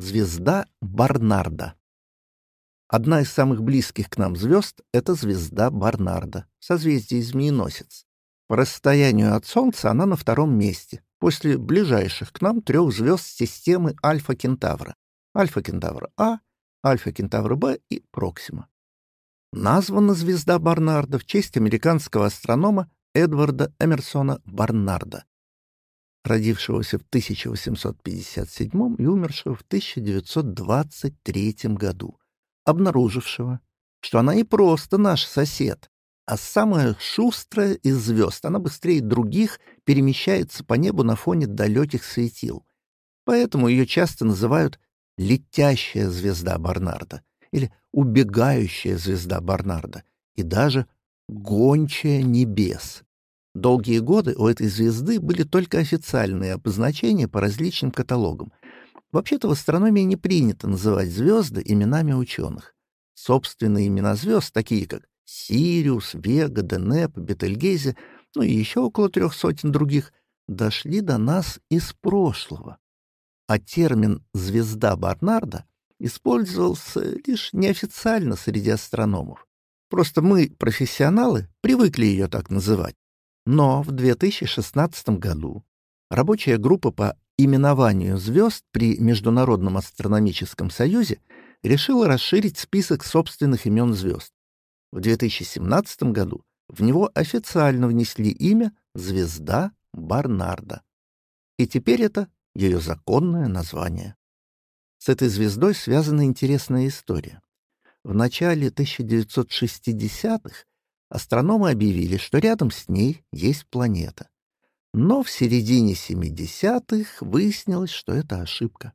Звезда Барнарда. Одна из самых близких к нам звезд — это звезда Барнарда, созвездие Змееносец. По расстоянию от Солнца она на втором месте, после ближайших к нам трех звезд системы Альфа-Кентавра. Альфа-Кентавра А, Альфа-Кентавра Б и Проксима. Названа звезда Барнарда в честь американского астронома Эдварда Эмерсона Барнарда, родившегося в 1857 и умершего в 1923 году, обнаружившего, что она не просто наш сосед, а самая шустрая из звезд. Она быстрее других перемещается по небу на фоне далеких светил. Поэтому ее часто называют «летящая звезда Барнарда» или «убегающая звезда Барнарда» и даже «гончая небес». Долгие годы у этой звезды были только официальные обозначения по различным каталогам. Вообще-то в астрономии не принято называть звезды именами ученых. Собственные имена звезд, такие как Сириус, Вега, Денеп, Бетельгейзе, ну и еще около трех сотен других, дошли до нас из прошлого. А термин «звезда Барнарда» использовался лишь неофициально среди астрономов. Просто мы, профессионалы, привыкли ее так называть. Но в 2016 году рабочая группа по именованию звезд при Международном астрономическом союзе решила расширить список собственных имен звезд. В 2017 году в него официально внесли имя «Звезда Барнарда». И теперь это ее законное название. С этой звездой связана интересная история. В начале 1960-х астрономы объявили, что рядом с ней есть планета. Но в середине 70-х выяснилось, что это ошибка.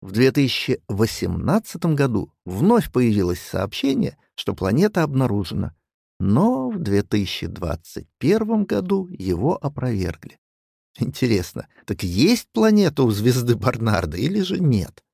В 2018 году вновь появилось сообщение, что планета обнаружена, но в 2021 году его опровергли. Интересно, так есть планета у звезды Барнарда или же нет?